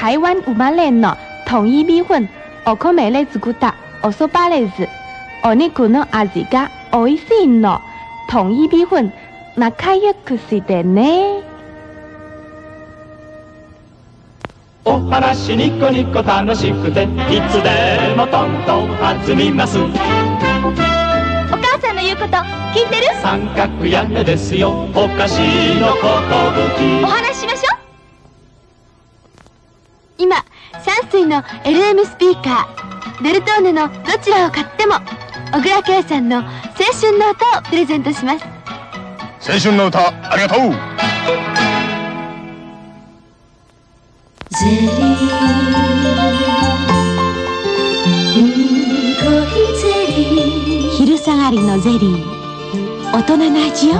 台湾生まれの統一米粉お米で作ったお蕎麦ですお肉の味が美味しいの統一米粉仲良くしてねお話ニコニコ楽しくていつでもトントン弾みますお母さんの言うこと聞いてる三角屋根ですよお菓子のことぶお話ししましょう今山水の LM スピーカーデルトーネのどちらを買っても小倉圭さんの青春の歌をプレゼントします。青春の歌ありがとう。ゼリー。うんこいゼリー。昼下がりのゼリー。大人の味よ